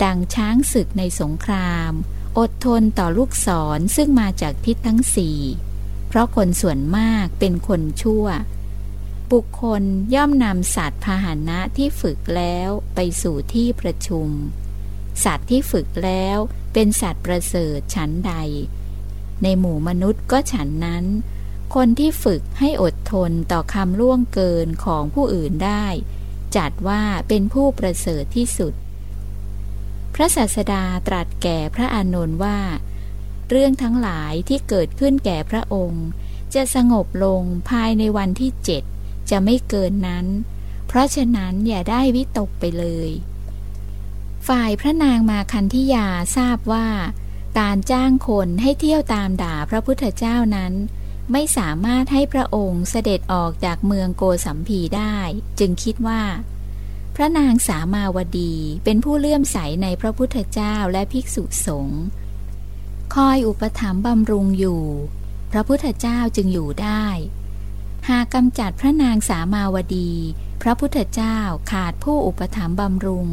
ดังช้างศึกในสงคราม อดทนต่อลูกศรซึ่งมาจากทิศทั้งสี่ เพราะคนส่วนมากเป็นคนชั่ว บุคคลย่อมนำสัตว์พาหนะที่ฝึกแล้วไปสู่ที่ประชุม สัตว์ที่ฝึกแล้วเป็นสัตว์ประเสริฐชั้นใด ในหมู่มนุษย์ก็ฉันนั้น คนที่ฝึกให้อดทนต่อคำล่วงเกินของผู้อื่นได้ จัดว่าเป็นผู้ประเสริฐที่สุด พระศาสดาตรัสแก่พระอานนท์ว่า เรื่องทั้งหลายที่เกิดขึ้นแก่พระองค์ จะสงบลงภายในวันที่เจ็ด จะไม่เกินนั้น เพราะฉะนั้นอย่าได้วิตกไปเลย ฝ่ายพระนางมาคันธิยาทราบว่า การจ้างคนให้เที่ยวตามด่าพระพุทธเจ้านั้น ไม่สามารถให้พระองค์เสด็จออกจากเมืองโกสัมพีได้ จึงคิดว่า พระนางสามาวดีเป็นผู้เลื่อมใสในพระพุทธเจ้าและภิกษุสงฆ์คอยอุปถัมภ์บำรุงอยู่ พระพุทธเจ้าจึงอยู่ได้ หากกำจัดพระนางสามาวดี พระพุทธเจ้าขาดผู้อุปถัมภ์บำรุง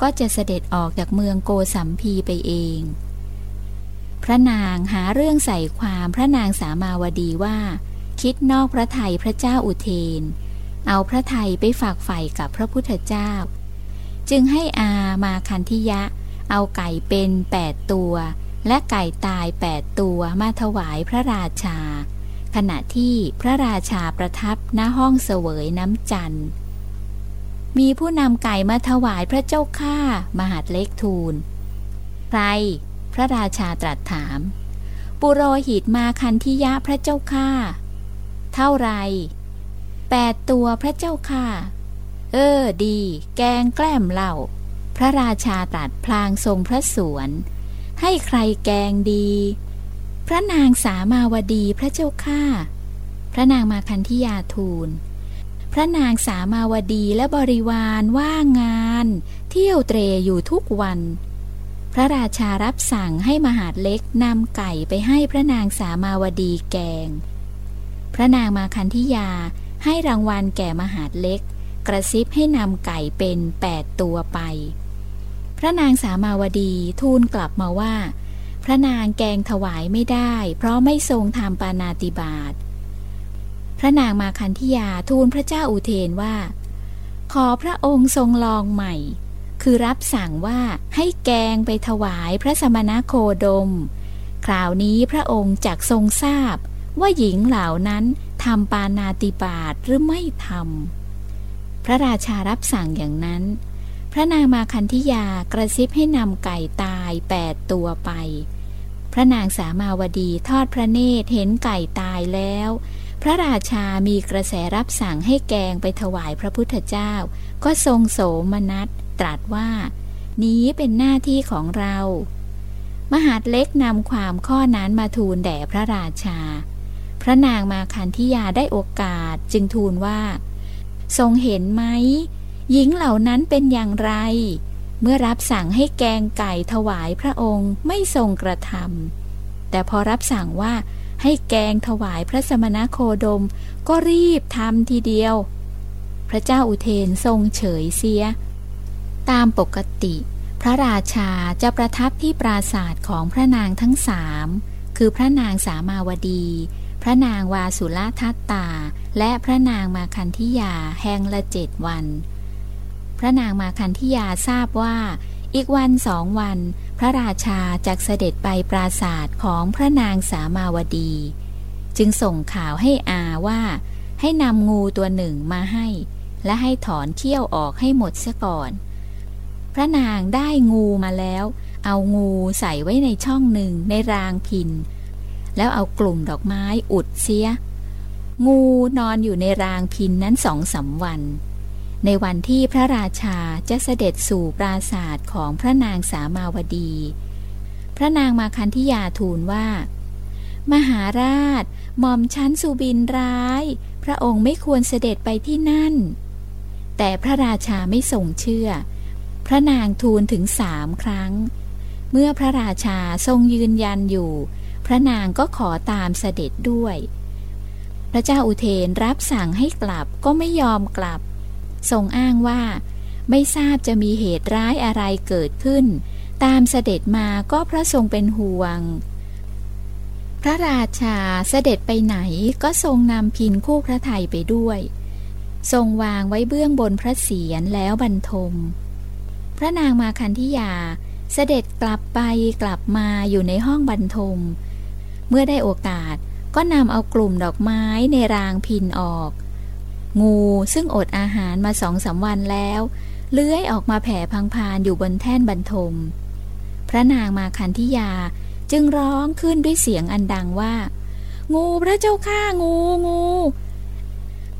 ก็จะเสด็จออกจากเมืองโกสัมพีไปเอง พระนางหาเรื่องใส่ความพระนางสามาวดีว่า คิดนอกพระไทยพระเจ้าอุเทน เอาพระไทยไปฝากใฝ่กับพระพุทธเจ้า จึงให้อามาคันธิยะ เอาไก่เป็นแปดตัว และไก่ตายแปดตัวมาถวายพระราชา ขณะที่พระราชาประทับณห้องเสวยน้ำจันทร์ มีผู้นำไก่มาถวายพระเจ้าข้ามหาดเล็กทูล ใคร พระราชาตรัสถาม ปุโรหิตมาคันธิยะพระเจ้าข้า เท่าไรแปดตัวพระเจ้าข้า เออดี แกงแกล้มเล่า พระราชาตรัสพลางทรงพระสวน ให้ใครแกงดี ระนางสามาวดีพระเจ้าข้าพระนางมาคันธิยาทูล พระนางสามาวดีและบริวารว่างงาน เที่ยวเตรอยู่ทุกวัน พระราชารับสั่งให้มหาดเล็กนำไก่ไปให้พระนางสามาวดีแกง พระนางมาคันธิยาให้รางวัลแก่มหาดเล็ก กระซิบให้นำไก่เป็นแปดตัวไป พระนางสามาวดีทูลกลับมาว่า พระนางแกงถวายไม่ได้ เพราะไม่ทรงทำปานาติบาตพระนางมาคันธยาทูลพระเจ้าอุเทนว่า ขอพระองค์ทรงลองใหม่ คือรับสั่งว่าให้แกงไปถวายพระสมณโคดม คราวนี้พระองค์จักทรงทราบว่าหญิงเหล่านั้นทำปานาติบาตหรือไม่ทำพระราชารับสั่งอย่างนั้น พระนางมาคันธิยากระซิบให้นำไก่ตายแปดตัวไป พระนางสามาวดีทอดพระเนตรเห็นไก่ตายแล้ว พระราชามีกระแสรับสั่งให้แกงไปถวายพระพุทธเจ้า ก็ทรงโสมนัสตรัสว่า นี้เป็นหน้าที่ของเรา มหาดเล็กนำความข้อนั้นมาทูลแด่พระราชา พระนางมาคันธิยาได้โอกาสจึงทูลว่า ทรงเห็นไหม หญิงเหล่านั้นเป็นอย่างไร เมื่อรับสั่งให้แกงไก่ถวายพระองค์ไม่ทรงกระทำแต่พอรับสั่งว่าให้แกงถวายพระสมณโคดม ก็รีบทำทีเดียว พระเจ้าอุเทนทรงเฉยเสีย ตามปกติ พระราชาจะประทับที่ปราศาสตร์ของพระนางทั้งสามคือพระนางสามาวดี พระนางวาสุลทัตตา และพระนางมาคันธิยาแห่งละเจ็ดวัน พระนางมาคันธิยาทราบว่า อีกวันสองวัน พระราชาจะเสด็จไปปราศาสตร์ของพระนางสามาวดี จึงส่งข่าวให้อาว่า ให้นำงูตัวหนึ่งมาให้ และให้ถอนเขี้ยวออกให้หมดเสียก่อน พระนางได้งูมาแล้ว เอางูใส่ไว้ในช่องหนึ่งในรางพิน แล้วเอากลุ่มดอกไม้อุดเสีย งูนอนอยู่ในรางพินนั้นสองสาวัน ในวันที่พระราชาจะเสด็จสู่ปราศาสตร์ของพระนางสามาวดี พระนางมาคันธิยาทูลว่า มหาราชหม่อมชั้นสุบินร้าย พระองค์ไม่ควรเสด็จไปที่นั่น แต่พระราชาไม่ทรงเชื่อ พระนางทูลถึงสามครั้ง เมื่อพระราชาทรงยืนยันอยู่ พระนางก็ขอตามเสด็จด้วย พระเจ้าอุเทนรับสั่งให้กลับก็ไม่ยอมกลับ ทรงอ้างว่า ไม่ทราบจะมีเหตุร้ายอะไรเกิดขึ้น ตามเสด็จมาก็พระทรงเป็นห่วง พระราชาเสด็จไปไหนก็ทรงนำพินคู่พระไทยไปด้วย ทรงวางไว้เบื้องบนพระเศียรแล้วบรรทม พระนางมาคันธิยาเสด็จกลับไปกลับมาอยู่ในห้องบรรทม เมื่อได้โอกาสก็นำเอากลุ่มดอกไม้ในรางพินออก งูซึ่งอดอาหารมาสองสาวันแล้ว เลื้อยออกมาแผ่พังพานอยู่บนแท่นบรรทม พระนางมาคันธิยาจึงร้องขึ้นด้วยเสียงอันดังว่า งูพระเจ้าข้างูงู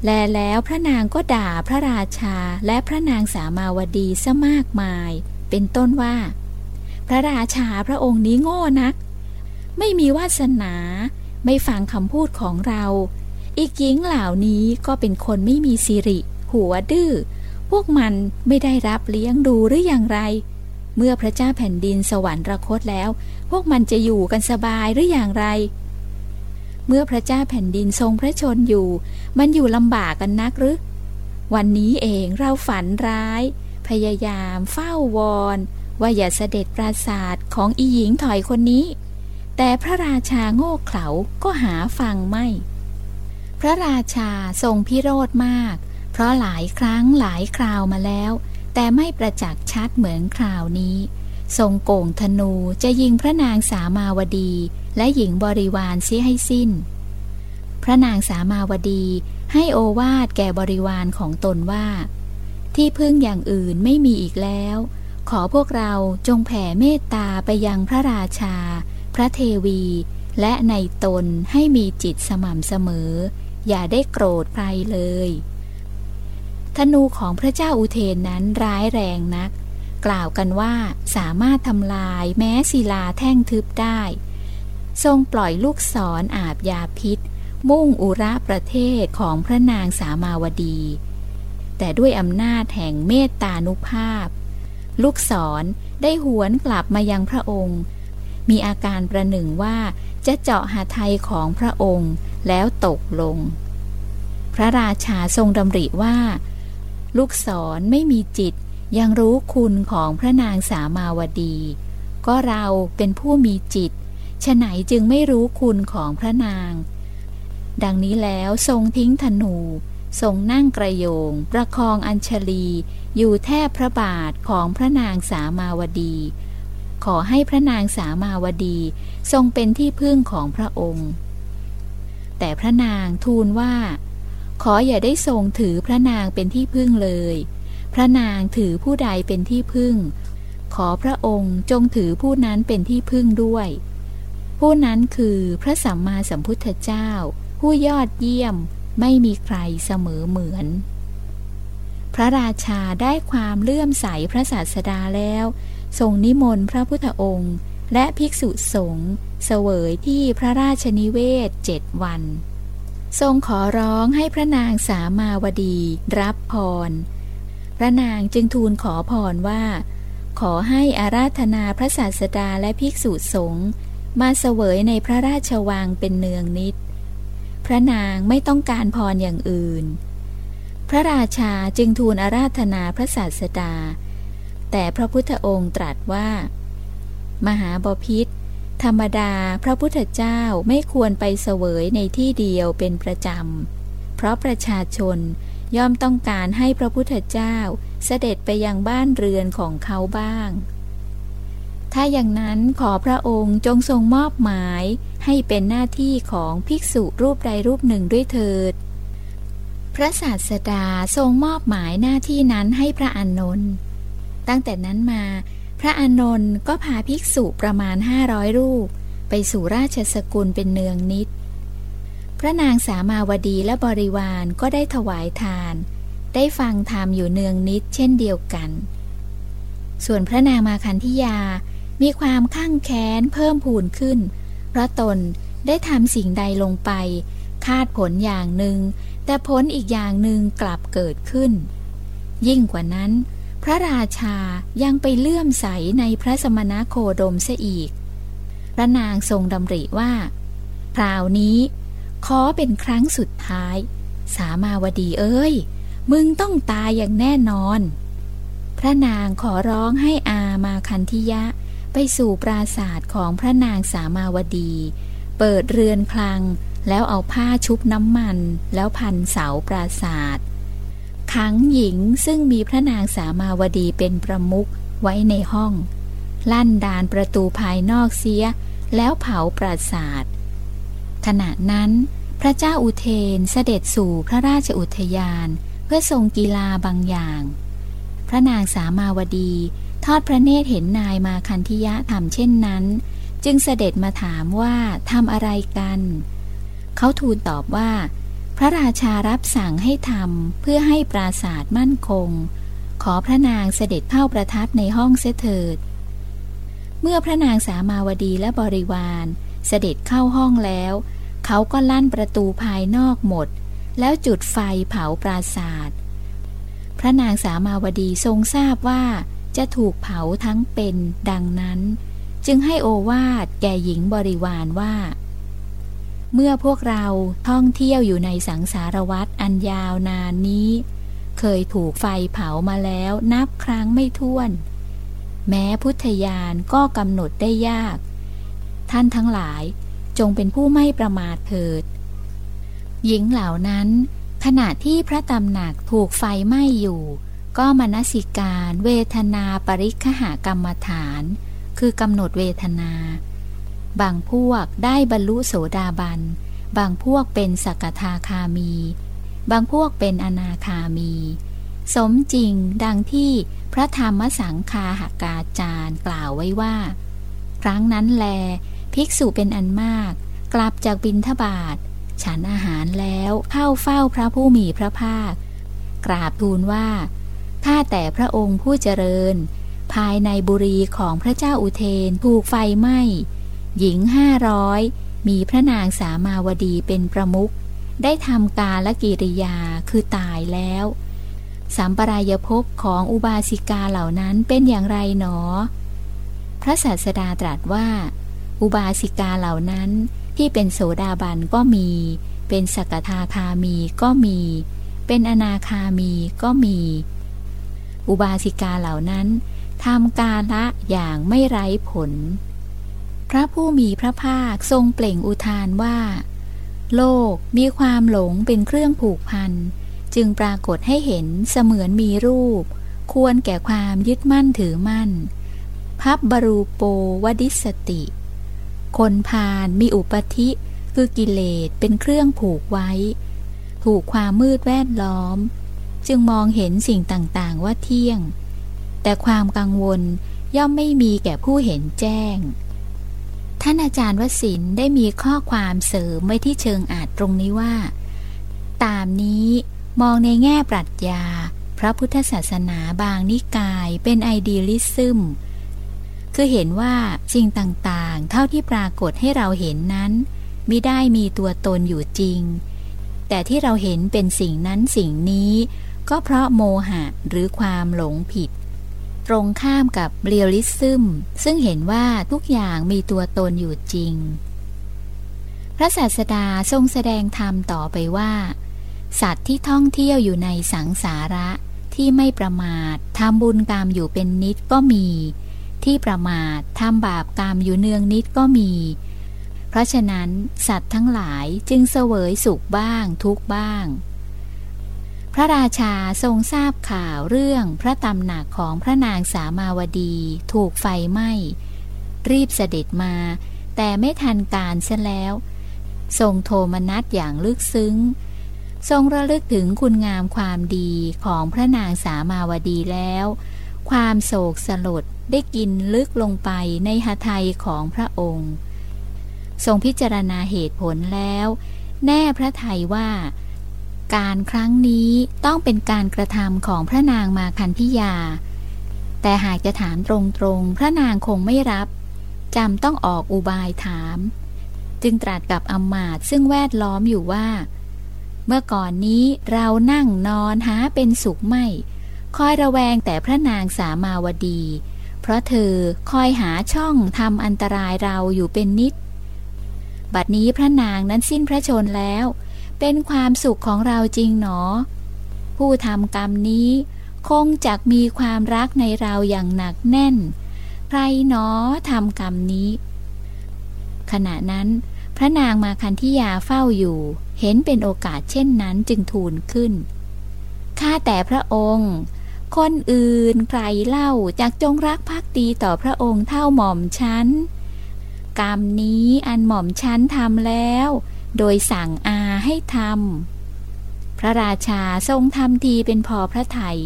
แลแล้วพระนางก็ด่าพระราชาและพระนางสามาวดีซะมากมาย เป็นต้นว่า พระราชาพระองค์นี้โง่นัก ไม่มีวาสนา ไม่ฟังคำพูดของเรา อีกหญิงเหล่านี้ก็เป็นคนไม่มีสิริ หัวดื้อ พวกมันไม่ได้รับเลี้ยงดูหรืออย่างไร เมื่อพระเจ้าแผ่นดินสวรรคตแล้ว พวกมันจะอยู่กันสบายหรืออย่างไร เมื่อพระเจ้าแผ่นดินทรงพระชนอยู่ มันอยู่ลำบากกันนักหรือ วันนี้เองเราฝันร้าย พยายามเฝ้าวอนว่าอย่าเสด็จปราศาสตร์ของอีหญิงถอยคนนี้ แต่พระราชาโง่เขลาก็หาฟังไม่ พระราชาทรงพิโรธมาก เพราะหลายครั้งหลายคราวมาแล้ว แต่ไม่ประจักษ์ชัดเหมือนคราวนี้ ทรงโก่งธนูจะยิงพระนางสามาวดี และหญิงบริวารเสียให้สิ้น พระนางสามาวดีให้โอวาดแก่บริวารของตนว่า ที่พึ่งอย่างอื่นไม่มีอีกแล้ว ขอพวกเราจงแผ่เมตตาไปยังพระราชา พระเทวี และในตนให้มีจิตสม่ำเสมอ อย่าได้โกรธใครเลย ธนูของพระเจ้าอุเทนนั้นร้ายแรงนัก กล่าวกันว่าสามารถทำลายแม้ศิลาแท่งทึบได้ ทรงปล่อยลูกศรออาบยาพิษ มุ่งอุระประเทศของพระนางสามาวดี แต่ด้วยอำนาจแห่งเมตตานุภาพ ลูกศรได้หวนกลับมายังพระองค์มีอาการประหนึ่งว่าจะเจาะหาไทยของพระองค์ แล้วตกลง พระราชาทรงดำริว่า ลูกศรไม่มีจิตยังรู้คุณของพระนางสามาวดี ก็เราเป็นผู้มีจิตฉไหนจึงไม่รู้คุณของพระนาง ดังนี้แล้วทรงทิ้งธนู ทรงนั่งกระโยง ประคองอัญชลี อยู่แทบพระบาทของพระนางสามาวดี ขอให้พระนางสามาวดี ทรงเป็นที่พึ่งของพระองค์ แต่พระนางทูลว่า ขออย่าได้ทรงถือพระนางเป็นที่พึ่งเลย พระนางถือผู้ใดเป็นที่พึ่ง ขอพระองค์จงถือผู้นั้นเป็นที่พึ่งด้วย ผู้นั้นคือพระสัมมาสัมพุทธเจ้า ผู้ยอดเยี่ยมไม่มีใครเสมอเหมือน พระราชาได้ความเลื่อมใสพระศาสดาแล้วทรงนิมนต์พระพุทธองค์ และภิกษุสงฆ์เสวยที่พระราชนิเวศเจ็ดวัน ทรงขอร้องให้พระนางสามาวดี รับพร พระนางจึงทูลขอพรว่า ขอให้อาราธนาพระศาสดาและภิกษุสงฆ์มาเสวยในพระราชวังเป็นเนืองนิด พระนางไม่ต้องการพรอย่างอื่น พระราชาจึงทูลอาราธนาพระศาสดา แต่พระพุทธองค์ตรัสว่า มหาบพิษ ธรรมดาพระพุทธเจ้าไม่ควรไปเสวยในที่เดียวเป็นประจำ เพราะประชาชนย่อมต้องการให้พระพุทธเจ้าเสด็จไปยังบ้านเรือนของเขาบ้าง ถ้าอย่างนั้นขอพระองค์จงทรงมอบหมายให้เป็นหน้าที่ของภิกษุรูปใดรูปหนึ่งด้วยเถิด พระศาสดาทรงมอบหมายหน้าที่นั้นให้พระอานนท์ ตั้งแต่นั้นมา พระอานนท์ก็พาภิกษุประมาณห้าร้อยรูป ไปสู่ราชสกุลเป็นเนืองนิด พระนางสามาวดีและบริวารก็ได้ถวายทาน ได้ฟังธรรมอยู่เนืองนิดเช่นเดียวกัน ส่วนพระนางมาคันธิยามีความข้างแค้นเพิ่มพูนขึ้น เพราะตนได้ทำสิ่งใดลงไป คาดผลอย่างหนึ่ง แต่ผลอีกอย่างหนึ่งกลับเกิดขึ้น ยิ่งกว่านั้น พระราชายังไปเลื่อมใสในพระสมณโคดมเสียอีก พระนางทรงดำริว่า คราวนี้ ขอเป็นครั้งสุดท้าย สามาวดีเอ้ย มึงต้องตายอย่างแน่นอน พระนางขอร้องให้อามาคันธิยะ ไปสู่ปราศาสตร์ของพระนางสามาวดี เปิดเรือนคลัง แล้วเอาผ้าชุบน้ำมัน แล้วพันเสาปราศาสตร์ ขังหญิงซึ่งมีพระนางสามาวดีเป็นประมุขไว้ในห้อง ลั่นดานประตูภายนอกเสีย แล้วเผาปราศาสตร์ขณะนั้นพระเจ้าอุเทนเสด็จสู่พระราชอุทยานเพื่อทรงกีฬาบางอย่าง พระนางสามาวดี ทอดพระเนตรเห็นนายมาคันธิยะทำเช่นนั้น จึงเสด็จมาถามว่าทำอะไรกัน เขาทูลตอบว่า พระราชารับสั่งให้ทำเพื่อให้ปราศาสมั่นคง ขอพระนางเสด็จเข้าประทับในห้องเสถิด เมื่อพระนางสามาวดีและบริวารเสด็จเข้าห้องแล้ว เขาก็ลั่นประตูภายนอกหมด แล้วจุดไฟเผาปราศาสพระนางสามาวดีทรงทราบว่าจะถูกเผาทั้งเป็นดังนั้น จึงให้โอวาดแก่หญิงบริวารว่า เมื่อพวกเราท่องเที่ยวอยู่ในสังสารวัตรอันยาวนานนี้ เคยถูกไฟเผามาแล้วนับครั้งไม่ถ้วน แม้พุทธญาณก็กำหนดได้ยาก ท่านทั้งหลายจงเป็นผู้ไม่ประมาทเถิด หญิงเหล่านั้น ขณะที่พระตำหนักถูกไฟไหม้อยู่ ก็มนสิการ เวทนาปริคหากรรมฐาน คือกำหนดเวทนา บางพวกได้บรรลุโสดาบัน บางพวกเป็นสกทาคามี บางพวกเป็นอนาคามี สมจริงดังที่พระธรรมสังคาหากาจารย์กล่าวไว้ว่า ครั้งนั้นแล ภิกษุเป็นอันมาก กลับจากบินทบาทฉันอาหารแล้วเข้าเฝ้าพระผู้มีพระภาค กราบทูลว่า ข้าแต่พระองค์ผู้เจริญ ภายในบุรีของพระเจ้าอุเทนถูกไฟไหม้ หญิงห้าร้อยมีพระนางสามาวดีเป็นประมุขได้ทำกาลกิริยาคือตายแล้ว สัมปรายภพของอุบาสิกาเหล่านั้นเป็นอย่างไรหนอ พระศาสดาตรัสว่า อุบาสิกาเหล่านั้นที่เป็นโสดาบันก็มี เป็นสกทาคามีก็มี เป็นอนาคามีก็มี อุบาสิกาเหล่านั้นทำกาละอย่างไม่ไร้ผล พระผู้มีพระภาคทรงเปล่งอุทานว่า โลกมีความหลงเป็นเครื่องผูกพัน จึงปรากฏให้เห็นเสมือนมีรูป ควรแก่ความยึดมั่นถือมั่น พับบรูโปวดิสติ คนพาลมีอุปธิคือกิเลสเป็นเครื่องผูกไว้ ถูกความมืดแวดล้อม จึงมองเห็นสิ่งต่างๆว่าเที่ยง แต่ความกังวลย่อมไม่มีแก่ผู้เห็นแจ้ง ท่านอาจารย์วสินได้มีข้อความเสริมไว้ที่เชิงอาจตรงนี้ว่า ตามนี้มองในแง่ปรัชญา พระพุทธศาสนาบางนิกายเป็น idealism คือเห็นว่าสิ่งต่างๆ เท่าที่ปรากฏให้เราเห็นนั้นมิได้มีตัวตนอยู่จริง แต่ที่เราเห็นเป็นสิ่งนั้นสิ่งนี้ ก็เพราะโมหะหรือความหลงผิด ตรงข้ามกับ realism ซึ่งเห็นว่าทุกอย่างมีตัวตนอยู่จริง พระศาสดาทรงแสดงธรรมต่อไปว่า สัตว์ที่ท่องเที่ยวอยู่ในสังสาระที่ไม่ประมาททำบุญกรรมอยู่เป็นนิดก็มี ที่ประมาททำบาปกรรมอยู่เนืองนิดก็มี เพราะฉะนั้น สัตว์ทั้งหลายจึงเสวยสุขบ้างทุกบ้าง ระราชาทรงทราบข่าวเรื่องพระตำหนักของพระนางสามาวดีถูกไฟไหม้ รีบเสด็จมา แต่ไม่ทันการเสียแล้ว ทรงโทมนัสอย่างลึกซึ้ง ทรงระลึกถึงคุณงามความดีของพระนางสามาวดีแล้ว ความโศกสลดได้กินลึกลงไปในหทัยของพระองค์ ทรงพิจารณาเหตุผลแล้ว แน่พระทัยว่า การครั้งนี้ต้องเป็นการกระทำของพระนางมาคันธิยา แต่หากจะถามตรงๆ พระนางคงไม่รับจำต้องออกอุบายถาม จึงตรัสกับอมมาตซึ่งแวดล้อมอยู่ว่า เมื่อก่อนนี้เรานั่งนอนหาเป็นสุขไม่ คอยระแวงแต่พระนางสามาวดี เพราะเธอคอยหาช่องทำอันตรายเราอยู่เป็นนิด บัดนี้พระนางนั้นสิ้นพระชนแล้ว เป็นความสุขของเราจริงหนอ ผู้ทำกรรมนี้ คงจักมีความรักในเราอย่างหนักแน่น ใครหนอทำกรรมนี้ ขณะนั้น พระนางมาคันธิยาเฝ้าอยู่ เห็นเป็นโอกาสเช่นนั้นจึงทูลขึ้น ข้าแต่พระองค์ คนอื่นใครเล่าจากจงรักภักดีต่อพระองค์เท่าหม่อมฉันกรรมนี้อันหม่อมฉันทำแล้ว โดยสั่งอา ให้ทำพระราชาทรงทำทีเป็นพอพระไทย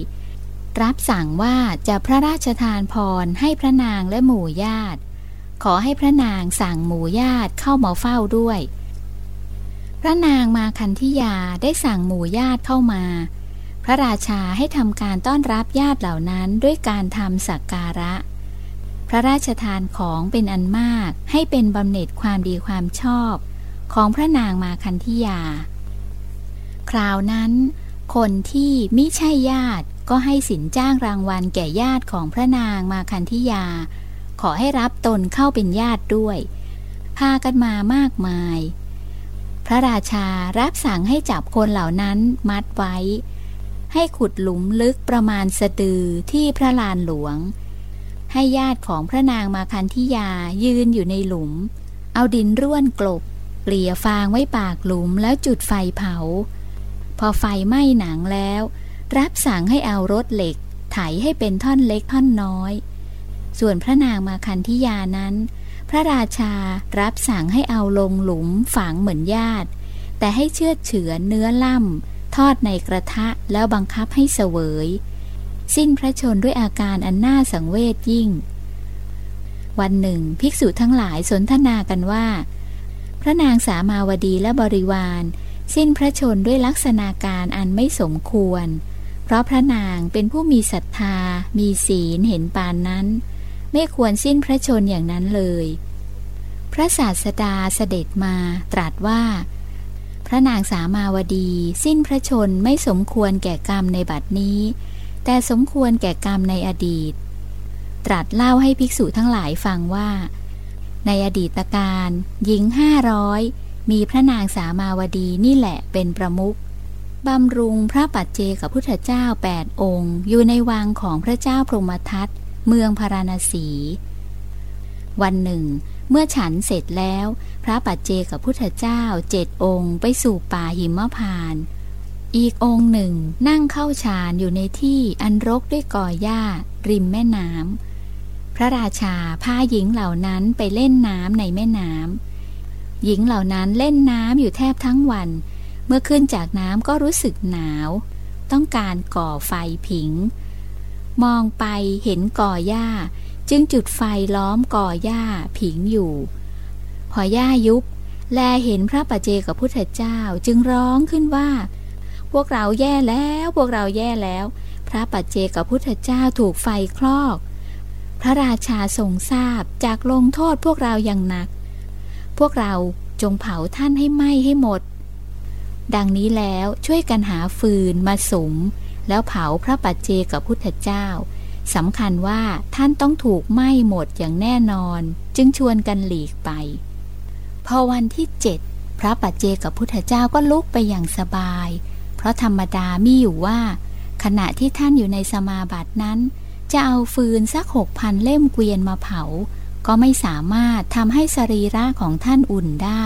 รับสั่งว่าจะพระราชทานพรให้พระนางและหมู่ญาติ ขอให้พระนางสั่งหมู่ญาติเข้ามาเฝ้าด้วย พระนางมาคันธิยาได้สั่งหมู่ญาติเข้ามา พระราชาให้ทำการต้อนรับญาติเหล่านั้นด้วยการทำสักการะพระราชทานของเป็นอันมากให้เป็นบำเหน็จความดีความชอบ ของพระนางมาคันธิยา คราวนั้น คนที่ไมิใช่ญาติก็ให้สินจ้างรางวัลแก่ญาติของพระนางมาคันธิยา ขอให้รับตนเข้าเป็นญาติด้วย พากันมามากมาย พระราชารับสั่งให้จับคนเหล่านั้นมัดไว้ ให้ขุดหลุมลึกประมาณสะดือที่พระลานหลวง ให้ญาติของพระนางมาคันธิยายืนอยู่ในหลุม เอาดินร่วนกลบ เกลี่ยฟางไว้ปากหลุมแล้วจุดไฟเผา พอไฟไหม้หนังแล้ว รับสั่งให้เอารถเหล็ก ไถให้เป็นท่อนเล็กท่อนน้อย ส่วนพระนางมาคันธิยานั้น พระราชารับสั่งให้เอาลงหลุมฝังเหมือนญาติ แต่ให้เชือดเฉือนเนื้อล่ำทอดในกระทะแล้วบังคับให้เสวย สิ้นพระชนด้วยอาการอันน่าสังเวชยิ่งวันหนึ่ง ภิกษุทั้งหลายสนทนากันว่า พระนางสามาวดีและบริวาร สิ้นพระชนด้วยลักษณะการอันไม่สมควร เพราะพระนางเป็นผู้มีศรัทธา มีศีลเห็นปานนั้น ไม่ควรสิ้นพระชนอย่างนั้นเลย พระศาสดาเสด็จมาตรัสว่า พระนางสามาวดี สิ้นพระชนไม่สมควรแก่กรรมในบัดนี้ แต่สมควรแก่กรรมในอดีต ตรัสเล่าให้ภิกษุทั้งหลายฟังว่า ในอดีตการหญิงห้าร้อยมีพระนางสามาวดีนี่แหละเป็นประมุขบำรุงพระปัจเจกับพุทธเจ้าแปดองค์ อยู่ในวังของพระเจ้าพรหมทัตเมืองพาราณสี วันหนึ่ง เมื่อฉันเสร็จแล้ว พระปัจเจกับพุทธเจ้าเจ็ดองค์ ไปสู่ป่าหิมพานอีกองค์หนึ่งนั่งเข้าฌานอยู่ในที่อันรกด้วยกอหญ้า ริมแม่น้ำ พระราชาพาหญิงเหล่านั้นไปเล่นน้ำในแม่น้ำหญิงเหล่านั้นเล่นน้ำอยู่แทบทั้งวัน เมื่อขึ้นจากน้ำก็รู้สึกหนาว ต้องการก่อไฟผิง มองไปเห็นก่อหญ้า จึงจุดไฟล้อมก่อหญ้าผิงอยู่ พอหญ้ายุบ แลเห็นพระปัจเจกับพุทธเจ้าจึงร้องขึ้นว่า พวกเราแย่แล้วพวกเราแย่แล้ว พระปัจเจกับพุทธเจ้าถูกไฟคลอก พระราชาทรงทราบจากลงโทษพวกเราอย่างหนัก พวกเราจงเผาท่านให้ไหม้ให้หมด ดังนี้แล้วช่วยกันหาฟืนมาสม แล้วเผาพระปัจเจกับพุทธเจ้าสำคัญว่าท่านต้องถูกไหม้หมดอย่างแน่นอน จึงชวนกันหลีกไป พอวันที่เจ็ดพระปัจเจกับพุทธเจ้าก็ลุกไปอย่างสบาย เพราะธรรมดามีอยู่ว่า ขณะที่ท่านอยู่ในสมาบัตินั้น จะเอาฟืนสักหกพันเล่มเกวียนมาเผา ก็ไม่สามารถทำให้สรีระของท่านอุ่นได้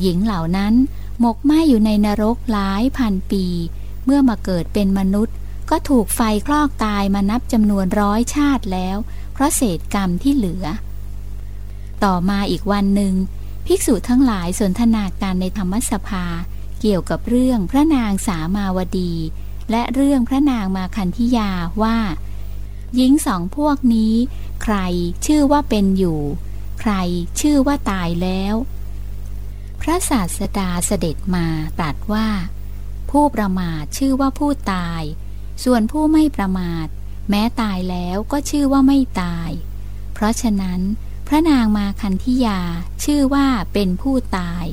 หญิงเหล่านั้นหมกไหม้อยู่ในนรกหลายพันปี เมื่อมาเกิดเป็นมนุษย์ ก็ถูกไฟคลอกตายมานับจำนวนร้อยชาติแล้ว เพราะเศษกรรมที่เหลือ ต่อมาอีกวันหนึ่ง ภิกษุทั้งหลายสนทนาการในธรรมสภา เกี่ยวกับเรื่องพระนางสามาวดี และเรื่องพระนางมาคันธิยาว่า หญิงสองพวกนี้ ใครชื่อว่าเป็นอยู่ ใครชื่อว่าตายแล้ว พระศาสดาเสด็จมาตรัสว่า ผู้ประมาทชื่อว่าผู้ตาย ส่วนผู้ไม่ประมาท แม้ตายแล้วก็ชื่อว่าไม่ตาย เพราะฉะนั้น พระนางมาคันธิยาชื่อว่าเป็นผู้ตาย